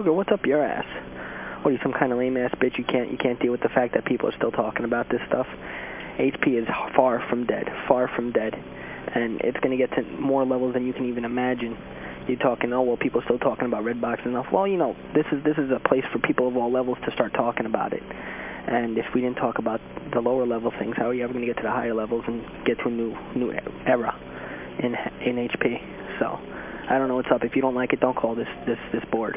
Kruger, what's up your ass? What are you, some kind of lame-ass bitch? You can't, you can't deal with the fact that people are still talking about this stuff? HP is far from dead, far from dead. And it's going to get to more levels than you can even imagine. You're talking, oh, well, people are still talking about Redbox enough. Well, you know, this is, this is a place for people of all levels to start talking about it. And if we didn't talk about the lower level things, how are you ever going to get to the higher levels and get to a new, new era in, in HP? So I don't know what's up. If you don't like it, don't call this, this, this board.